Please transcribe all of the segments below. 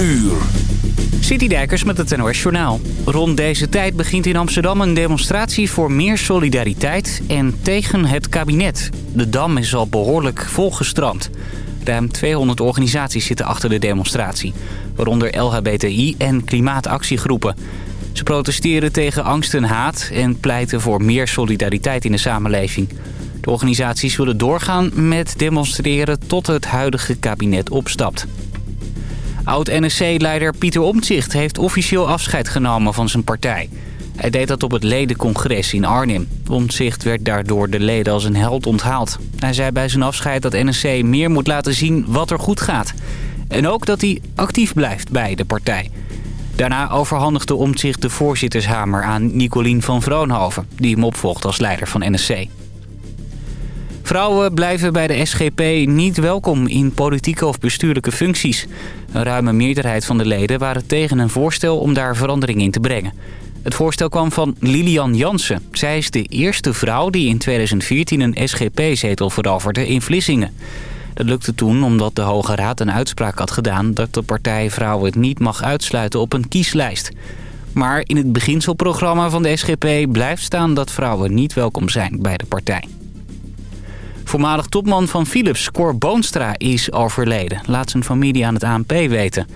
uur. Citydijkers met het NOS Journaal. Rond deze tijd begint in Amsterdam een demonstratie voor meer solidariteit en tegen het kabinet. De Dam is al behoorlijk volgestrand. Ruim 200 organisaties zitten achter de demonstratie. Waaronder LHBTI en klimaatactiegroepen. Ze protesteren tegen angst en haat en pleiten voor meer solidariteit in de samenleving. De organisaties willen doorgaan met demonstreren tot het huidige kabinet opstapt. Oud-NSC-leider Pieter Omtzigt heeft officieel afscheid genomen van zijn partij. Hij deed dat op het ledencongres in Arnhem. Omtzigt werd daardoor de leden als een held onthaald. Hij zei bij zijn afscheid dat NSC meer moet laten zien wat er goed gaat. En ook dat hij actief blijft bij de partij. Daarna overhandigde Omtzigt de voorzittershamer aan Nicolien van Vroonhoven... die hem opvolgt als leider van NSC. Vrouwen blijven bij de SGP niet welkom in politieke of bestuurlijke functies. Een ruime meerderheid van de leden waren tegen een voorstel om daar verandering in te brengen. Het voorstel kwam van Lilian Jansen. Zij is de eerste vrouw die in 2014 een SGP-zetel veroverde in Vlissingen. Dat lukte toen omdat de Hoge Raad een uitspraak had gedaan... dat de partij vrouwen het niet mag uitsluiten op een kieslijst. Maar in het beginselprogramma van de SGP blijft staan dat vrouwen niet welkom zijn bij de partij. Voormalig topman van Philips, Cor Boonstra, is overleden. Laat zijn familie aan het ANP weten.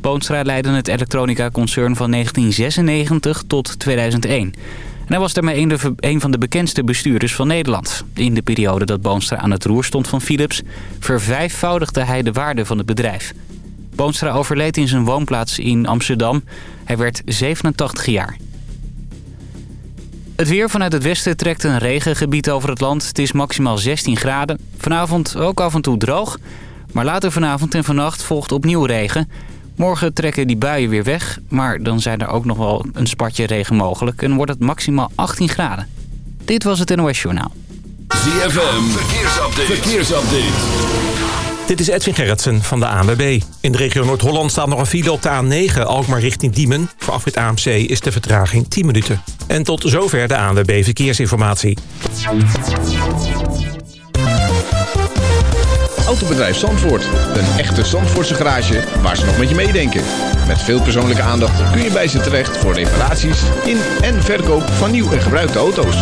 Boonstra leidde het elektronica-concern van 1996 tot 2001. En hij was daarmee een van de bekendste bestuurders van Nederland. In de periode dat Boonstra aan het roer stond van Philips... vervijfvoudigde hij de waarde van het bedrijf. Boonstra overleed in zijn woonplaats in Amsterdam. Hij werd 87 jaar. Het weer vanuit het westen trekt een regengebied over het land. Het is maximaal 16 graden. Vanavond ook af en toe droog. Maar later vanavond en vannacht volgt opnieuw regen. Morgen trekken die buien weer weg. Maar dan zijn er ook nog wel een spatje regen mogelijk. En wordt het maximaal 18 graden. Dit was het NOS Journaal. ZFM, verkeersupdate. verkeersupdate. Dit is Edwin Gerritsen van de ANWB. In de regio Noord-Holland staat nog een file op de A9, Alkmaar richting Diemen. Voor afrit AMC is de vertraging 10 minuten. En tot zover de ANWB Verkeersinformatie. Autobedrijf Zandvoort. Een echte Zandvoortse garage waar ze nog met je meedenken. Met veel persoonlijke aandacht kun je bij ze terecht voor reparaties in en verkoop van nieuw en gebruikte auto's.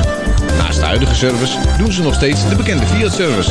Naast de huidige service doen ze nog steeds de bekende Fiat-service.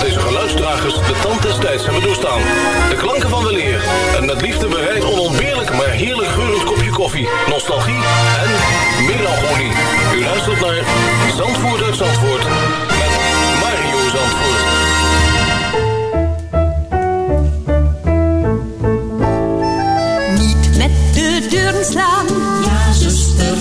deze geluidsdragers de tand des tijds hebben doorstaan. De klanken van weleer en met liefde bereid onontbeerlijk maar heerlijk geurend kopje koffie, nostalgie en melancholie. U luistert naar Zandvoort uit Zandvoort met Mario Zandvoort. Niet met de deuren slaan.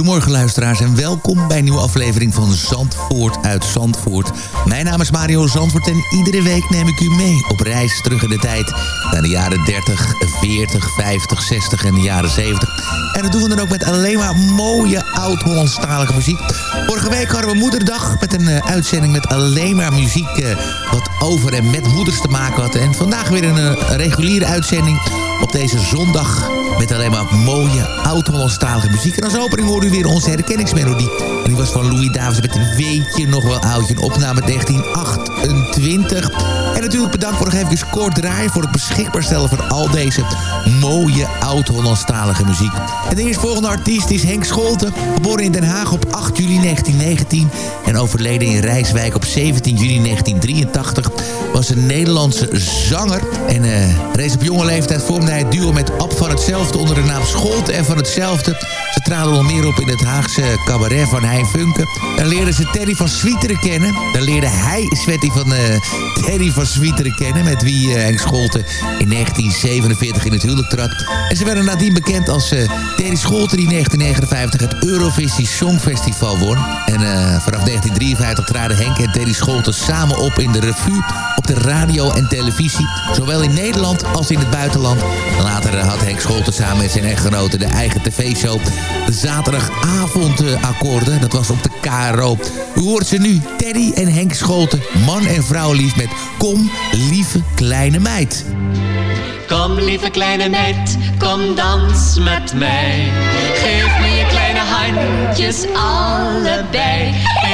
Goedemorgen luisteraars en welkom bij een nieuwe aflevering van Zandvoort uit Zandvoort. Mijn naam is Mario Zandvoort en iedere week neem ik u mee op reis terug in de tijd naar de jaren 30, 40, 50, 60 en de jaren 70. En dat doen we dan ook met alleen maar mooie oud-Hollandstalige muziek. Vorige week hadden we moederdag met een uh, uitzending met alleen maar muziek uh, wat over en met moeders te maken had. En vandaag weer een uh, reguliere uitzending op deze zondag met alleen maar mooie oud-Hollandstalige muziek. En als opening hoorde u weer onze herkenningsmelodie. En die was van Louis Davis met een weetje nog wel oudje. Een opname 1928. En natuurlijk bedankt voor nog even kort draaien... voor het beschikbaar stellen van al deze mooie oud-Hollandstalige muziek. En de eerstvolgende artiest is Henk Scholten. Geboren in Den Haag op 8 juli 1919. En overleden in Rijswijk op 17 juni 1983. Was een Nederlandse zanger. En uh, reeds op jonge leeftijd vormde hij het duo met Ab van hetzelfde... onder de naam Scholten en van hetzelfde... Ze traden al meer op in het Haagse cabaret van Hein Funke. Dan leerden ze Terry van Swieteren kennen. Dan leerde hij Sweaty van uh, Terry van Swieteren kennen... met wie uh, Henk Scholten in 1947 in het huwelijk trad. En ze werden nadien bekend als uh, Terry Scholten... die in 1959 het Eurovisie Songfestival won. En vanaf 1953 traden Henk en Terry Scholten samen op in de revue... de radio en televisie. Zowel in Nederland als in het buitenland. Later had Henk Scholten samen met zijn echtgenote de eigen tv-show zaterdagavondakkoorden. Dat was op de KRO. U hoort ze nu, Teddy en Henk Scholten, man en vrouw lief met Kom, lieve kleine meid. Kom, lieve kleine meid, kom dans met mij. Geef me je kleine handjes allebei.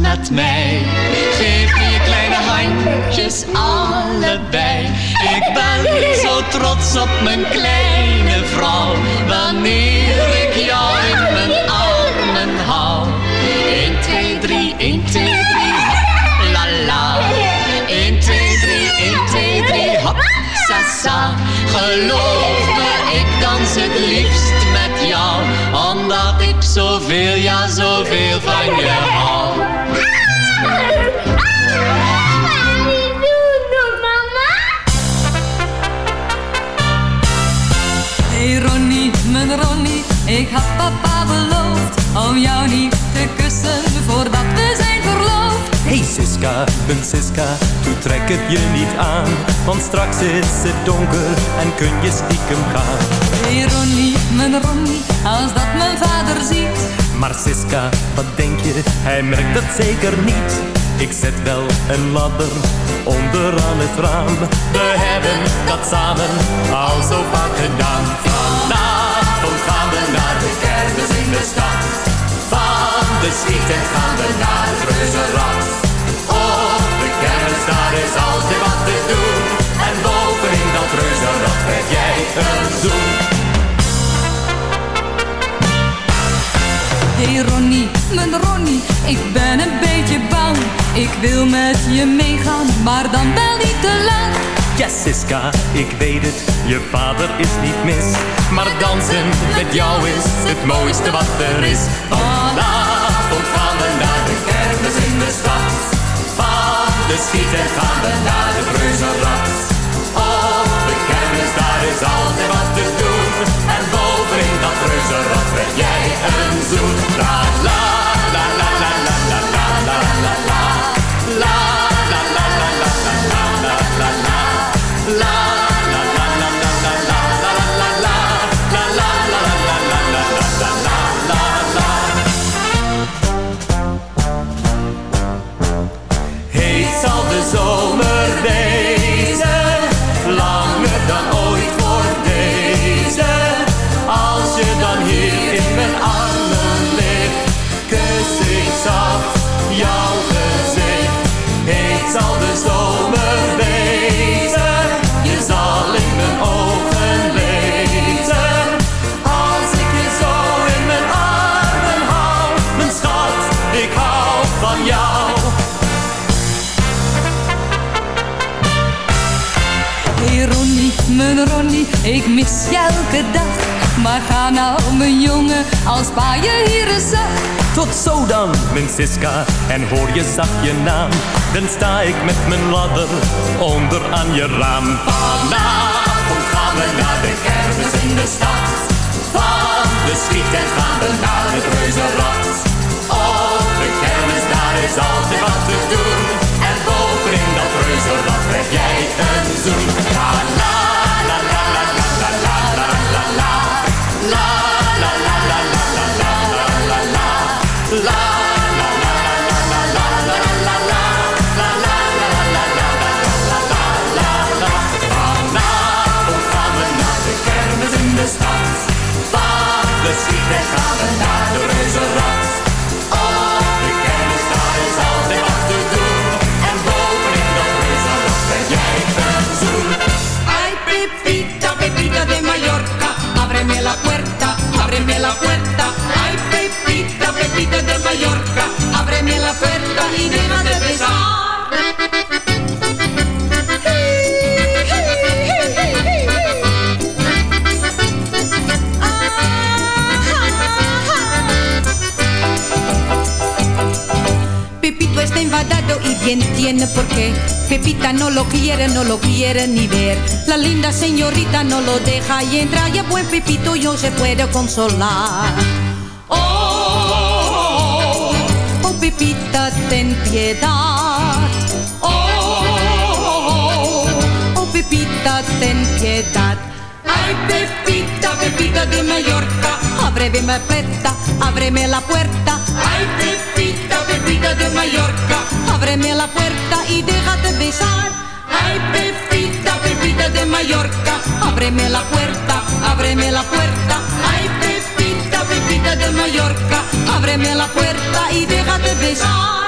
Met mij. Geef je kleine handjes allebei. Ik ben zo trots op mijn kleine vrouw. Wanneer ik jou in mijn armen hou. 1, 2, 3, 1, 2, 3, hop, la la. 1, 2, 3, 1, 2, 3, hop, sa sa. Geloof me, ik dans het liefst met jou. Omdat ik zoveel, ja zoveel van je hou. Ik had papa beloofd om jou niet te kussen voordat we zijn verloofd. Hey Siska, mijn Siska, toe trek het je niet aan. Want straks is het donker en kun je stiekem gaan. Hey Ronnie, mijn Ronnie, als dat mijn vader ziet. Maar Siska, wat denk je, hij merkt het zeker niet. Ik zet wel een ladder onderaan het raam. We hebben dat samen al zo vaak gedaan. Vanavond gaan we naar de kermis in de stad. Van de schieten gaan we naar het reuzenrad. Op de kermis daar is altijd wat te doen. En bovenin dat reuzenrad krijg jij een zoen. Hey Ronnie, mijn Ronnie, ik ben een beetje bang. Ik wil met je meegaan, maar dan wel niet te lang. Ja, Siska, ik weet het, je vader is niet mis. Maar dansen met jou is het mooiste wat er is. Vanavond gaan we naar de kermis in de stad. Van de schieten gaan we naar de reuzenrad. Op de kermis, daar is altijd wat te doen. En bovenin dat reuzenrad krijg jij een la la la la la la la la la la. La ik mis je elke dag. Maar ga nou, mijn jongen, als pa je hier eens zag. Tot zo dan, mijn Siska, en hoor je zacht je naam. Dan sta ik met mijn ladder onder aan je raam. Vanavond gaan we naar de kermis in de stad. Van de schieten gaan we naar het reuzenrad. Op de kermis, daar is altijd wat te doen. En bovenin dat reuzenrad krijg jij een zoen. Nadie entiende por qué. Pepita no lo quiere, no lo quiere ni ver. La linda señorita no lo deja y entra. Y a buen Pepito yo se puede consolar. Oh, oh, Pepita, ten piedad. Oh, oh, Pepita, ten piedad. Ay, Pepita, Pepita de Mallorca, ábreme la puerta, ábreme la puerta. Ay, Pepita, Pepita de Mallorca, ábreme la puerta y déjate besar. Ay, Pepita, Pepita de Mallorca, ábreme la puerta, ábreme la puerta. Ay, Pepita, Pepita de Mallorca, ábreme la puerta y déjate besar.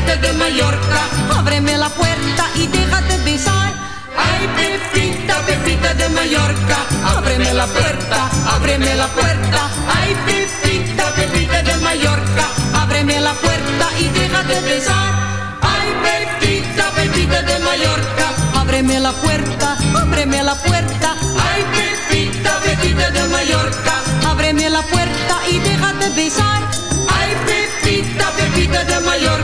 Pepita de Mallorca, ábreme la puerta y déjate besar. Ay, Pepita, Pepita de Mallorca, ábreme la puerta, ábreme la puerta. Ay, Pepita, Pepita de Mallorca, ábreme la puerta y déjate besar. Ay, Pepita, Pepita de Mallorca, ábreme la puerta, ábreme la puerta. Ay, Pepita, Pepita de Mallorca, ábreme la puerta y déjate besar. Ay, Pepita, Pepita de Mallorca,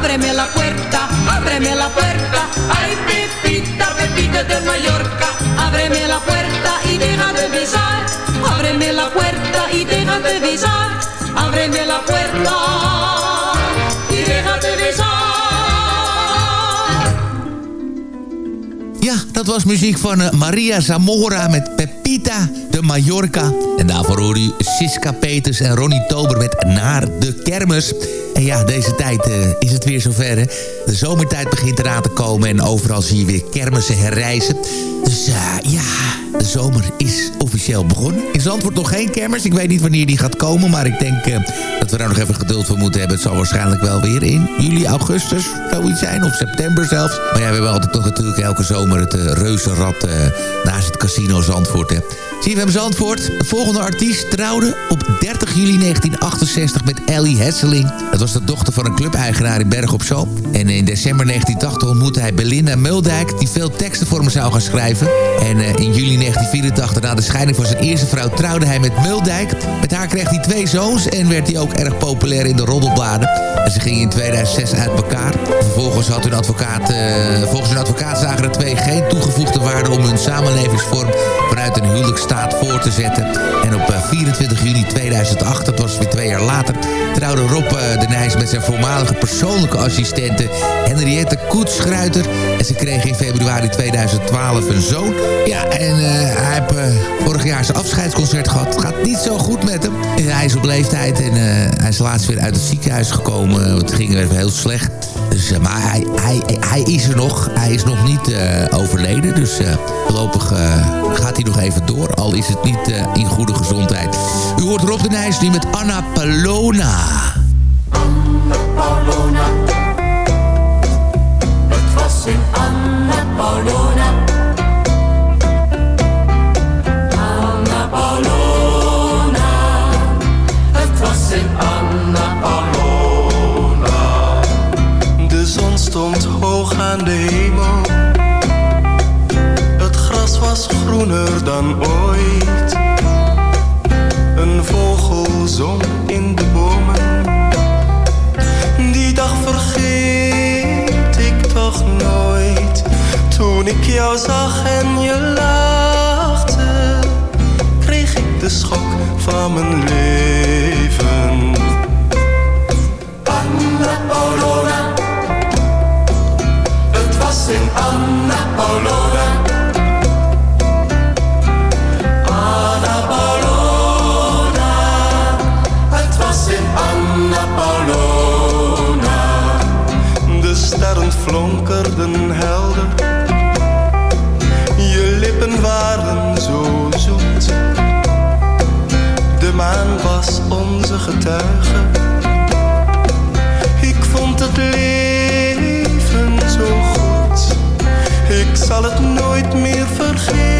ábreme la puerta, ábreme la puerta. Ay, Pepita, Pepita de Mallorca, ábreme la puerta y déjate besar. Ábreme la puerta y déjate besar. Ábreme la puerta y déjate besar. Ja, dat was muziek van eh, Maria Zamora met Pepita de Mallorca. En daarvoor hoorde u Siska Peters en Ronnie Tober met Naar de Kermis. En ja, deze tijd eh, is het weer zover. Hè? De zomertijd begint eraan te komen en overal zie je weer kermissen herrijzen. Dus eh, ja, de zomer is officieel begonnen. In Zandvoort nog geen kermis. Ik weet niet wanneer die gaat komen, maar ik denk eh, dat we daar nog even geduld voor moeten hebben. Het zal waarschijnlijk wel weer in juli, augustus zoiets zijn, of september zelfs. Maar ja, we hebben altijd toch natuurlijk elke zomer het uh, reuzenrad naast het casino Zandvoort. Hè. CFM Zandvoort, de volgende artiest trouwde op 30 juli 1968 met Ellie Hesseling. Dat was de dochter van een clubeigenaar in Berg op Zoom. En in december 1980 ontmoette hij Belinda Muldijk... die veel teksten voor hem zou gaan schrijven. En in juli 1984, na de scheiding van zijn eerste vrouw... trouwde hij met Muldijk. Met haar kreeg hij twee zoons en werd hij ook erg populair in de roddelbladen. En ze gingen in 2006 uit elkaar. Vervolgens had hun advocaat... Uh, volgens hun advocaat zagen de twee geen toegevoegde waarde... om hun samenlevingsvorm vanuit een huwelijksstaat voor te zetten. En op uh, 24 juni 2008, dat was weer twee jaar later... trouwde Rob de Nijs met zijn voormalige persoonlijke assistente Henriette Koetsschruiter. En ze kregen in februari 2012 een zoon. Ja, en hij heeft uh, vorig jaar zijn afscheidsconcert gehad. Het gaat niet zo goed met hem. Hij is op leeftijd en uh, hij is laatst weer uit het ziekenhuis gekomen. Het ging even heel slecht. Dus, maar hij, hij, hij is er nog. Hij is nog niet overleden. Dus voorlopig gaat hij nog even door. Al is het niet in goede gezondheid. U hoort Rob de Nijs nu met Anna Palona. Jou zag en je lachte, kreeg ik de schok van mijn leven. Anna Paulona. Het was in Anna Paulona. Anna Paulona. Het was in Anna Paulona. De sterren flonkerden helder was onze getuige. Ik vond het leven zo goed. Ik zal het nooit meer vergeten.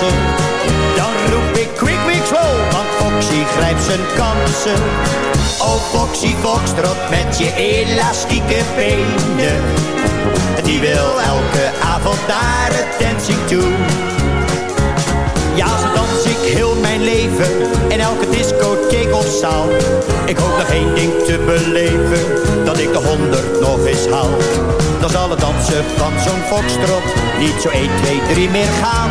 Dan roep ik quick, quick, slow, want Foxy grijpt zijn kansen. Oh Foxy Foxtrot met je elastieke benen. Die wil elke avond naar het dancing toe. Ja, zo dans ik heel mijn leven in elke discotheek of zaal. Ik hoop nog één ding te beleven, dat ik de honderd nog eens haal. Dan zal het dansen van zo'n foxtrot niet zo 1, 2, 3 meer gaan.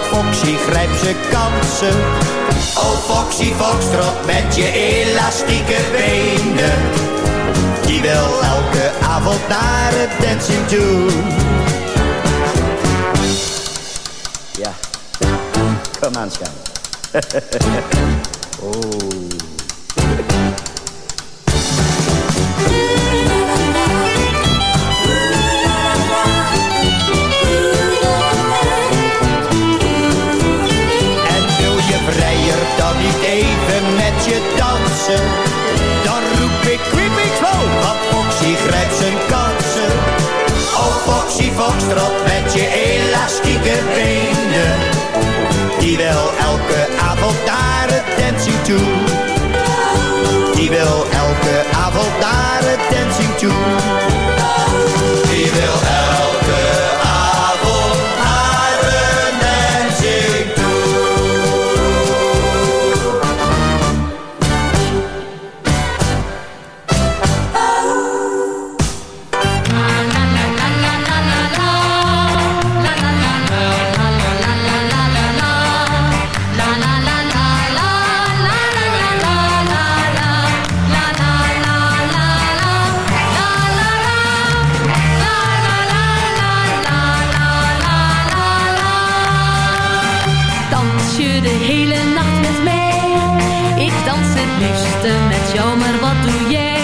Foxy grijpt zijn kansen. Oh Foxy Foxtrot met je elastieke benen. Die wil elke avond naar het dancing toe. Ja, kom aan, schat. oh. Foxtrot met je elastieke benen. Die wil elke avond naar het dancing toe. Die wil elke avond naar het dancing toe. Die wil elke met jou, maar wat doe jij?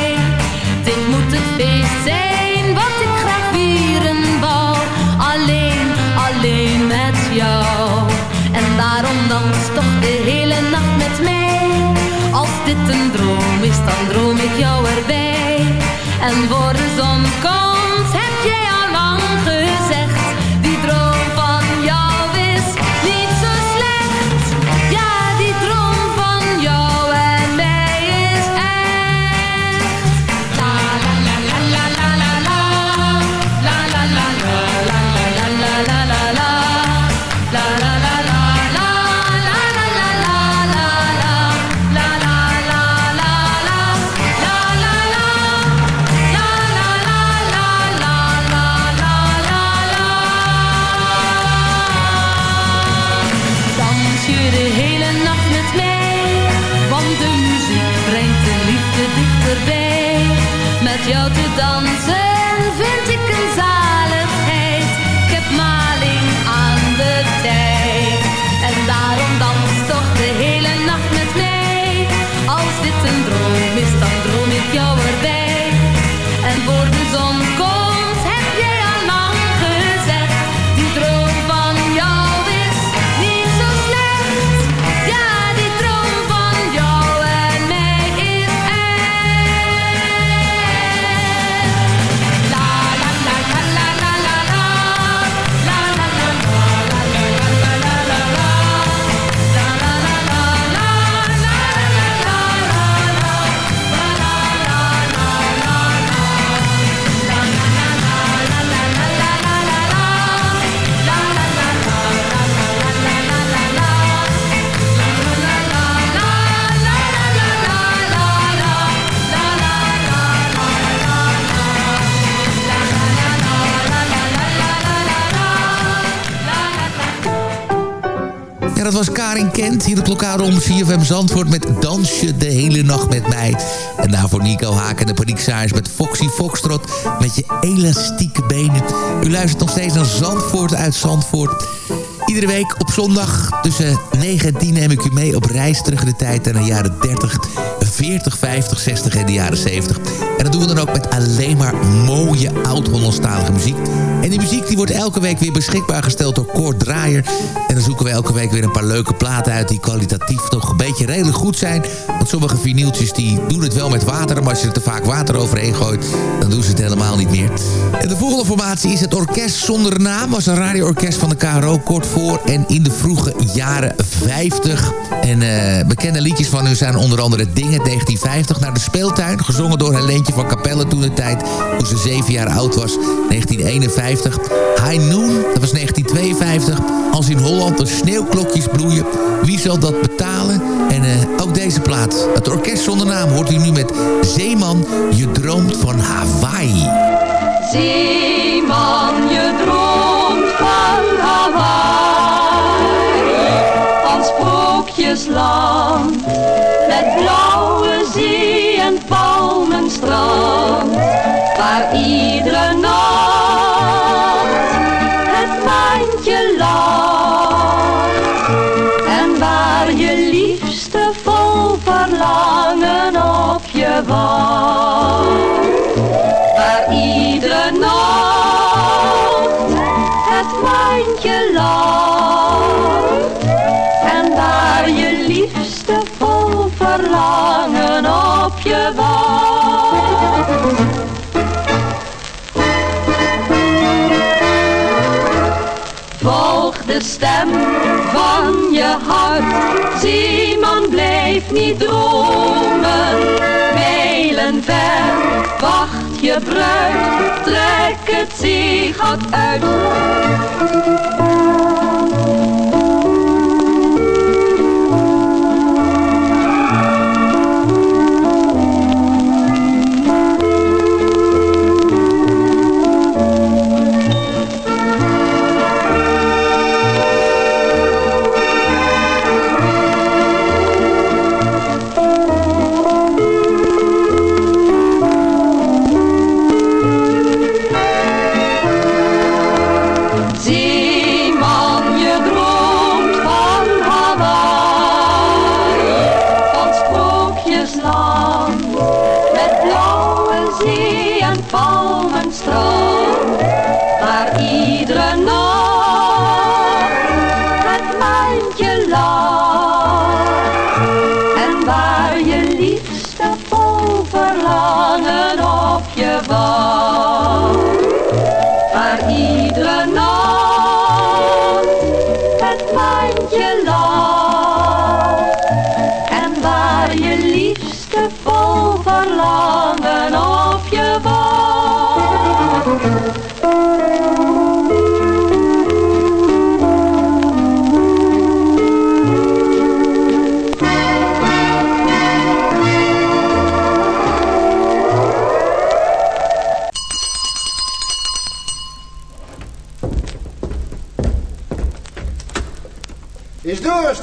Dat was Karin Kent. Hier het lokaal om CFM Zandvoort met Dansje de hele nacht met mij. En daarvoor Nico Haak en de Paniekzaaiers met Foxy Foxtrot. Met je elastieke benen. U luistert nog steeds naar Zandvoort uit Zandvoort. Iedere week op zondag tussen 9 en 10 neem ik u mee op reis terug in de tijd naar de jaren 30, 40, 50, 60 en de jaren 70. En dat doen we dan ook met alleen maar mooie oud-Hollandstalige muziek. En die muziek die wordt elke week weer beschikbaar gesteld door Kort Draaier. En dan zoeken we elke week weer een paar leuke platen uit... die kwalitatief toch een beetje redelijk goed zijn. Want sommige vinyltjes die doen het wel met water... maar als je er te vaak water overheen gooit... dan doen ze het helemaal niet meer. En de volgende formatie is het Orkest Zonder Naam. was een radioorkest van de KRO kort voor... en in de vroege jaren 50. En eh, bekende liedjes van hun zijn onder andere Dingen 1950... naar de speeltuin, gezongen door Helentje van Capelle toen de tijd... toen ze zeven jaar oud was, 1951. High Noon, dat was 1952. Als in Holland de sneeuwklokjes bloeien, wie zal dat betalen? En eh, ook deze plaat, het orkest zonder naam, hoort u nu met Zeeman, je droomt van Hawaii. Zeeman, je droomt van Hawaii, van sprookjesland, met blauwe zee en palmenstrand, waar iedere nacht het maantje lacht, en waar je liefste vol verlangen op je wacht. Waar iedere nacht het maantje lacht. En waar je liefste je wacht. Volg de stem van je hart, Zeeman blijf niet dromen, mijlen ver, wacht je bruid, trek het zeegat uit.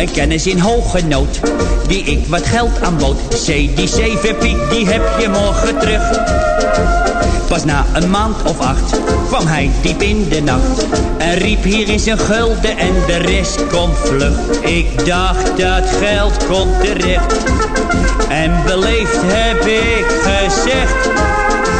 Een kennis in hoge nood, die ik wat geld aanbood. Zee, die zeven piek, die heb je morgen terug. Pas na een maand of acht kwam hij diep in de nacht. En riep hier is een gulden en de rest komt vlug. Ik dacht dat geld komt terecht. En beleefd heb ik gezegd.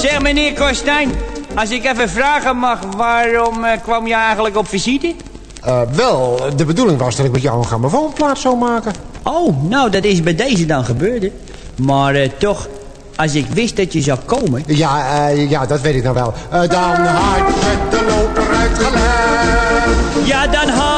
Zeg meneer Kostijn, als ik even vragen mag, waarom eh, kwam je eigenlijk op visite? Eh, wel, de bedoeling was dat ik met jou een grammofoonplaat zou maken. Oh, nou dat is bij deze dan gebeurd. Maar eh, toch, als ik wist dat je zou komen... Ja, ja dat weet ik nou wel. Dan had je de loper uitgelegd. Ja, dan had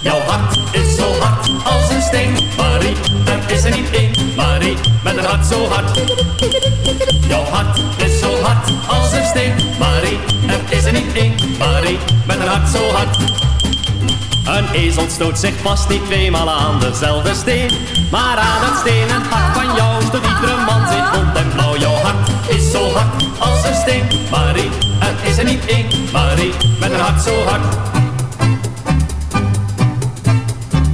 Jouw hart is zo hard als een steen, Marie. Er is er niet één, Marie, met een hart zo hard. Jouw hart is zo hard als een steen, Marie. Er is er niet één, Marie, met een hart zo hard. Een ezel stoot zich vast niet tweemaal aan dezelfde steen. Maar aan het stenen hart van jou stoot iedere man zich rond en blauw. Jouw hart is zo hard als een steen, Marie. Er is er niet één, Marie, met een hart zo hard.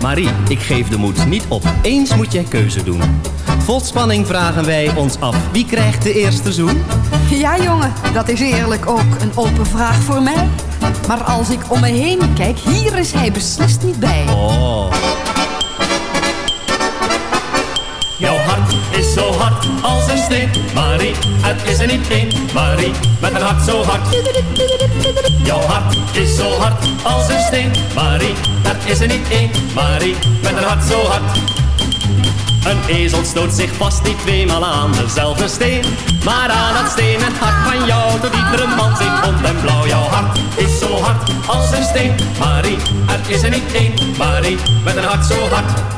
Marie, ik geef de moed niet op. Eens moet jij keuze doen. Vol spanning vragen wij ons af. Wie krijgt de eerste zoen? Ja, jongen, dat is eerlijk ook een open vraag voor mij. Maar als ik om me heen kijk, hier is hij beslist niet bij. Oh. Jouw hart is zo hard als een steen, Marie. Het is er niet één, Marie, met een hart zo hard. Jouw hart is zo hard als een steen, Marie. Het is er niet één, Marie, met een hart zo hard. Een ezel stoot zich vast niet tweemaal aan dezelfde steen. Maar aan het stenen hart van jou tot iedere man zich rond en blauw. Jouw hart is zo hard als een steen, Marie. Er is er niet één, Marie, met een hart zo hard.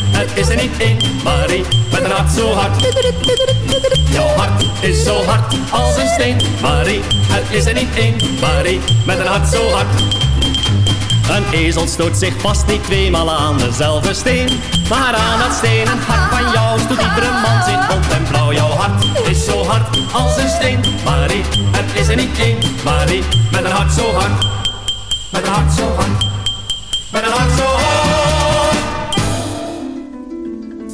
Het is er niet één, Marie, met een hart zo hard. Jouw hart is zo hard als een steen, Marie. Het is er niet één, Marie, met een hart zo hard. Een ezel stoot zich vast niet tweemaal aan dezelfde steen. Maar aan dat stenen hart van jou stoot iedere man zich rond en blauw. Jouw hart is zo hard als een steen, Marie. Het is er niet één, Marie, met een hart zo hard. Met een hart zo hard. Met een hart zo hard.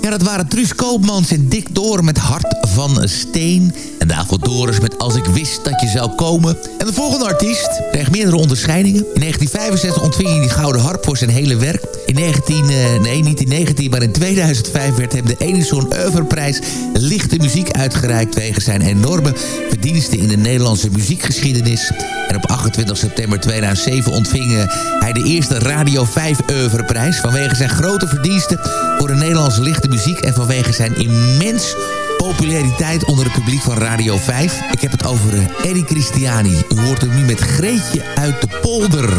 Ja, dat waren Truus Koopmans en Dick Door met Hart van Steen. En daarvoor Doris met Als ik wist dat je zou komen. En de volgende artiest kreeg meerdere onderscheidingen. In 1965 ontving hij die Gouden Harp voor zijn hele werk. In 19, eh, nee, niet in 19, maar in 2005 werd hem de Edison Oeuvreprijs Lichte Muziek uitgereikt... wegens zijn enorme verdiensten in de Nederlandse muziekgeschiedenis. En op 28 september 2007 ontving eh, hij de eerste Radio 5 Oeuvreprijs... vanwege zijn grote verdiensten voor de Nederlandse lichte muziek... en vanwege zijn immens populariteit onder het publiek van Radio 5. Ik heb het over eh, Eddie Christiani. U hoort hem nu met Greetje uit de polder.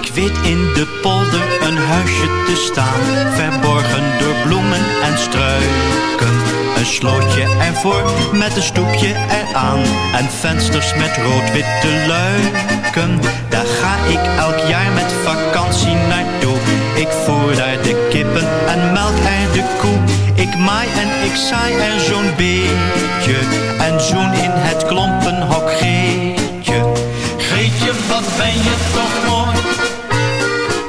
Ik weet in de polder een huisje te staan, verborgen door bloemen en struiken. Een slootje ervoor met een stoepje eraan en vensters met rood-witte luiken. Daar ga ik elk jaar met vakantie naartoe. Ik voer daar de kippen en melk er de koe. Ik maai en ik saai er zo'n beetje en zoen in het klompenhok Geetje. Geetje, wat ben je toch mooi?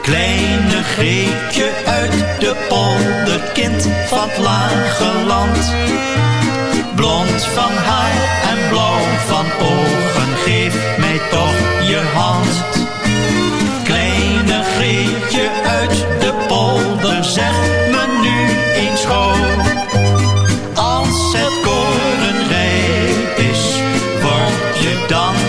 Kleine Greetje uit de polder, kind van het lage land. Blond van haar en blauw van ogen, geef mij toch je hand. zeg me nu eens schoon. Als het koren rijp is, word je dan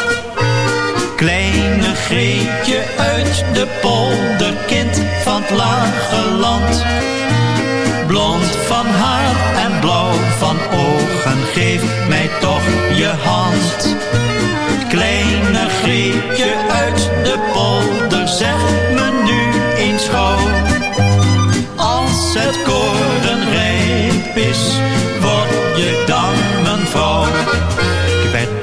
Kleine Greetje uit de polder, kind van het lage land. Blond van haar en blauw van ogen, geef mij toch je hand. Kleine Greetje uit de polder, zeg me nu eens gauw. Als het koren rijp is,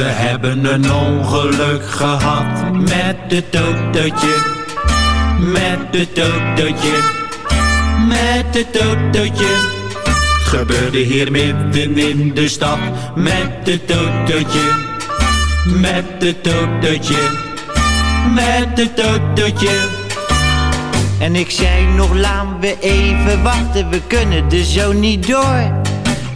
We hebben een ongeluk gehad met het autootje. Met het autootje. Met het. Het gebeurde hier midden in de stad. Met het autootje. Met het autootje. Met het autootje. En ik zei nog, laten we even wachten, we kunnen er zo niet door.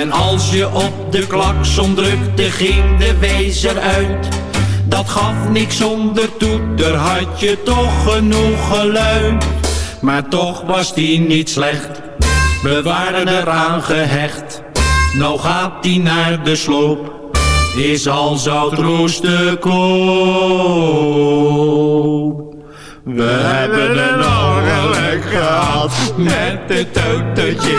En als je op de klakson drukte, ging de wezer uit. Dat gaf niks zonder toeter, had je toch genoeg geluid. Maar toch was die niet slecht, we waren eraan gehecht. Nou gaat die naar de sloop, is al zout roeste koop. We hebben een ongeluk gehad met het autootje,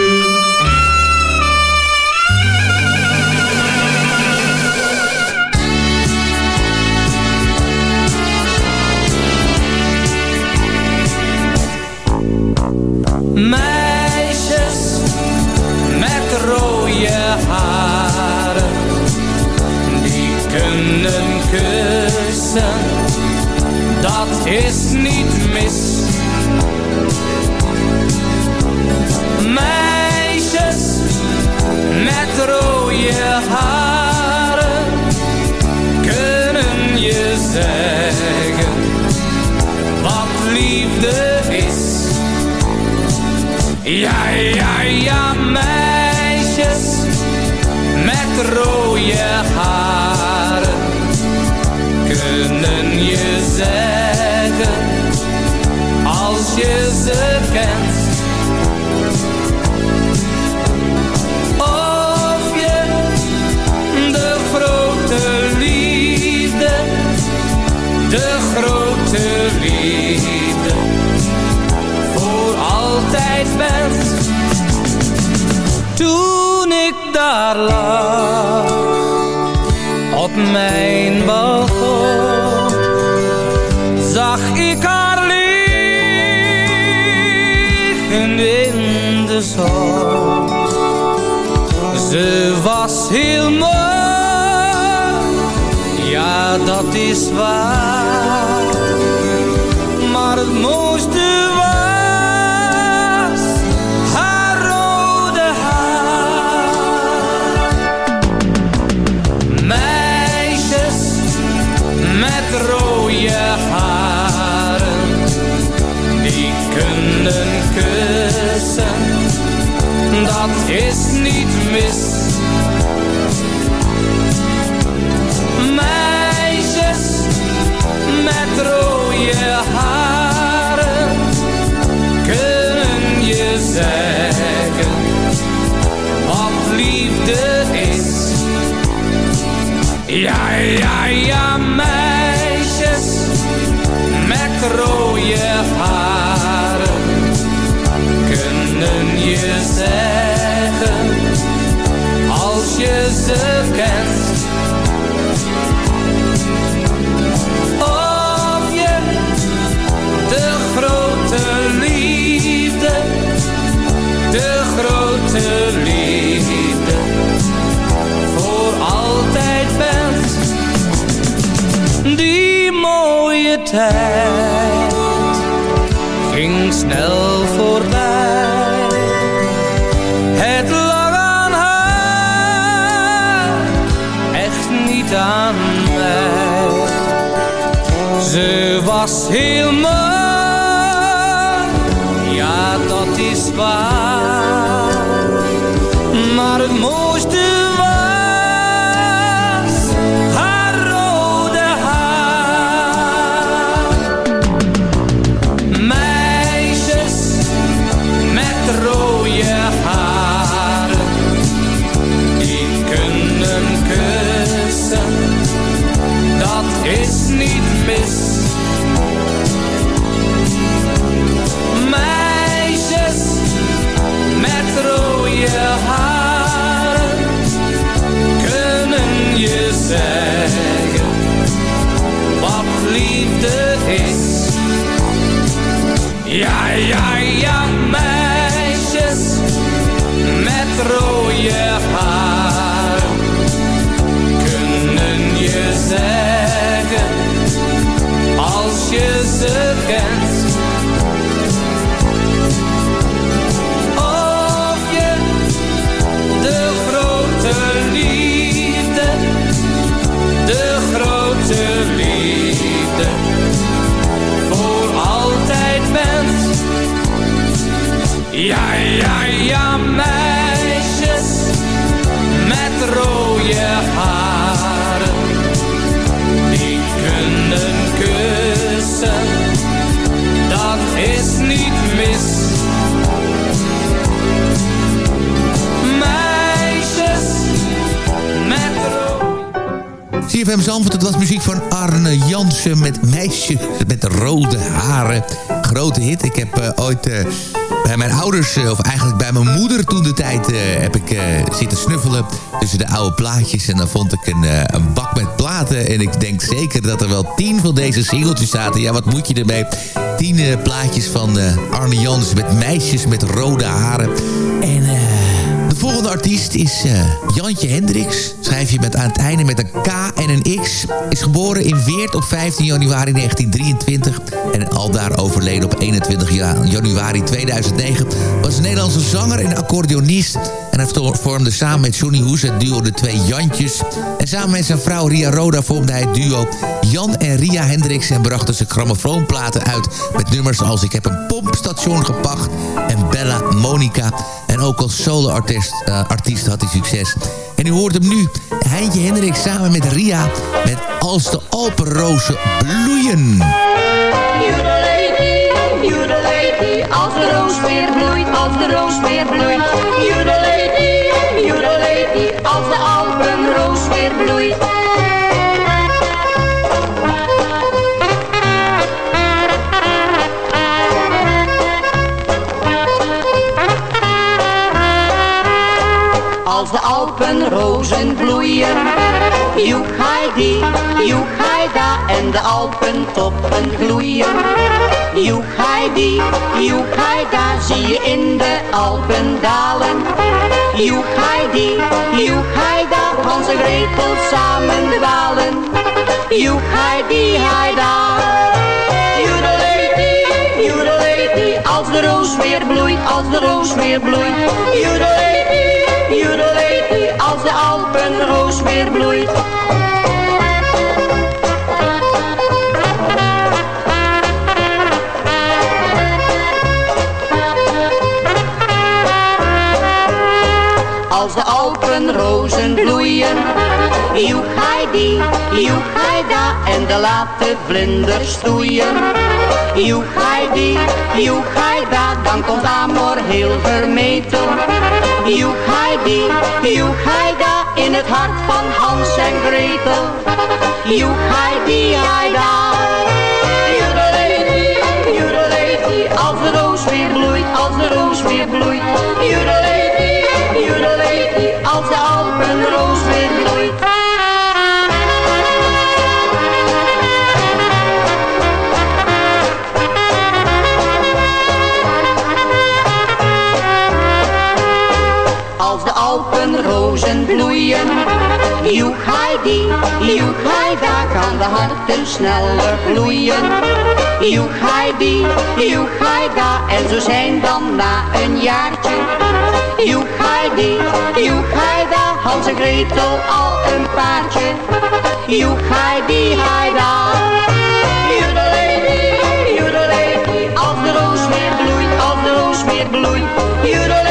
Ja, ja, ja, meisjes met rode haren kunnen je zeggen als je ze kent. Of je de grote liefde, de grote liefde bent. Toen ik daar lag op mijn balkon, zag ik haar liggen in de zon. Ze was heel mooi, ja dat is waar. Of je de grote liefde, de grote liefde voor altijd bent. Ja, ja, ja, meisjes met rode haren, CFM Zandvoort, het was muziek van Arne Jansen met meisje met rode haren. Grote hit. Ik heb eh, ooit eh, bij mijn ouders, eh, of eigenlijk bij mijn moeder toen de tijd, heb ik zitten snuffelen tussen de oude plaatjes. En dan vond ik een, bak met platen. En ik denk zeker dat er wel tien van deze singeltjes zaten. Ja, wat moet je ermee? Tien plaatjes van Arne Jansen met meisjes met rode haren. En... eh De volgende artiest is uh, Jantje Hendricks. Schrijf je met aan het einde met een K en een X. Is geboren in Weert op 15 januari 1923. En aldaar overleden op 21 januari 2009. Was een Nederlandse zanger en accordeonist. En hij vormde samen met Johnny Hoes het duo De Twee Jantjes. En samen met zijn vrouw Ria Roda vormde hij het duo Jan en Ria Hendricks. En brachten ze grammofoonplaten uit met nummers als Ik heb een pompstation gepacht en Bella Monica. Ook als solo-artiest uh, artiest had hij succes. En u hoort hem nu, Heintje Hendrik samen met Ria... met Als de Alpenrozen bloeien. Joedelady, joedelady, als de roos weer bloeit, als de roos weer bloeit. Joedelady, joedelady, als de Alpenroos weer bloeit. Als de Alpenrozen bloeien. Joek Heidi, joek Heida en de Alpentoppen gloeien. Joek Heidi, joek Heida zie je in de Alpen dalen. Joek Heidi, joek Heida, Hans samen dwalen. Joek Heida. Joedelady, joedelady, als de roos weer bloeit, als de roos weer bloeit. Joedelady, joedelady, als de Alpenroos weer bloeit. De Alpenrozen bloeien, joek Heida en de late vlinders stoeien. Joek Heida, dan komt Amor heel Heidi, joek Heida, in het hart van Hans en Gretel. Joek Heidi, Heida. Joedelady, als de roos weer bloeit, als de roos weer bloeit. Joedelady, Bloeien. Joek Heidi, joek Heida, kan de harten sneller bloeien. Joek Heidi, joek Heida, en zo zijn dan na een jaartje. Joek Heidi, joek Heida, Hans en Gretel al een paardje. Joek Heidi, Heida. Joedelady, joedelady, als de roos weer bloeit, als de roos weer bloeit. Joedelady,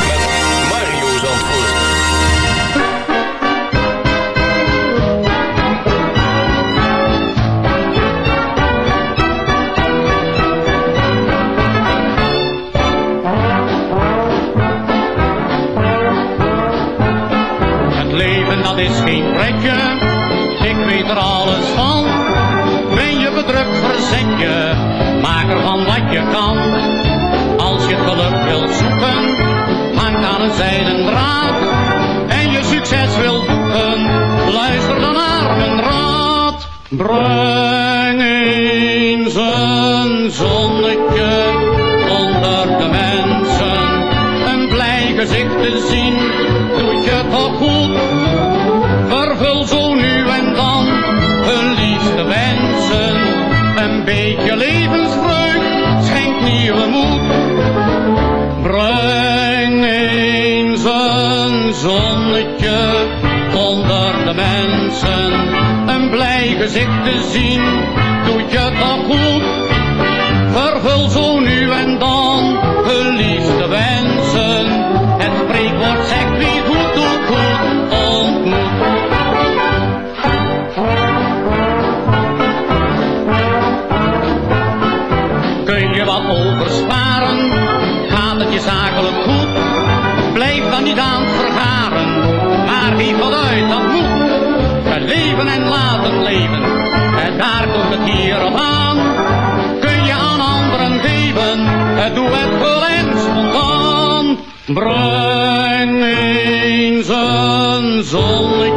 is geen pretje, ik weet er alles van. Ben je bedrukt, verzet je, maak ervan wat je kan. Als je geluk wilt zoeken, hangt aan een zijden draad. En je succes wilt boeken, luister dan naar mijn raad. Breng eens een zonnetje onder de mensen, een blij gezicht te zien, wil zo nu en dan hun liefste wensen. Een beetje levensvreugd schenkt nieuwe moed. Breng eens een zonnetje onder de mensen. Een blij gezicht te zien Kun je aan anderen geven, het doe het wel en spontaan. Breng eens een zonnetje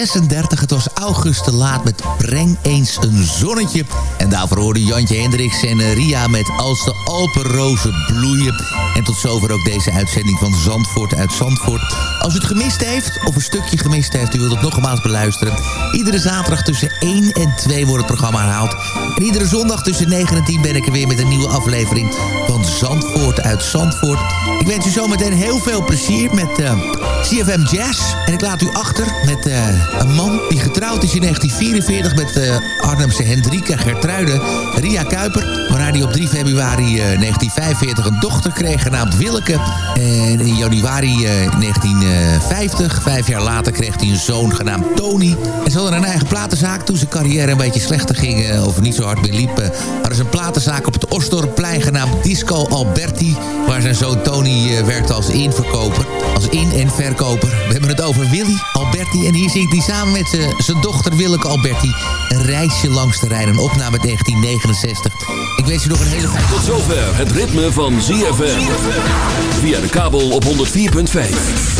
1936. Het was August laat met Breng eens een zonnetje. En daarvoor hoorde Jantje Hendricks en eh, Ria met Als de Alpenrozen bloeien. En tot zover ook deze uitzending van Zandvoort uit Zandvoort. Als u het gemist heeft, of een stukje gemist heeft... u wilt het nogmaals beluisteren. Iedere zaterdag tussen 1 en 2 wordt het programma herhaald. En iedere zondag tussen 9 en 10 ben ik er weer met een nieuwe aflevering... van Zandvoort uit Zandvoort. Ik wens u zometeen heel veel plezier met eh, CFM Jazz. En ik laat u achter met eh, een man die getrouwd is in 1944... met eh, Arnhemse Hendrika Gertruide Ria Kuiper... waarna hij op 3 februari eh, 1945 een dochter kreeg genaamd Willeke. En in januari eh, 1950, vijf jaar later, kreeg hij een zoon genaamd Tony. En ze hadden een eigen platenzaak. Toen zijn carrière een beetje slechter ging, of niet zo hard meer liep... ze een platenzaak op het Osdorpplein genaamd Disco Alberti... waar zijn zoon Tony eh, werkte als inverkoper. Als in- en verkoper. We hebben het over Willy Alberti. En hier zingt hij samen met zijn dochter Willeke Alberti... een reisje langs de Rijn. Een opname uit 1969. Ik wens je nog een hele fijne... Tot zover het ritme van ZFM. Via de kabel op 104.5.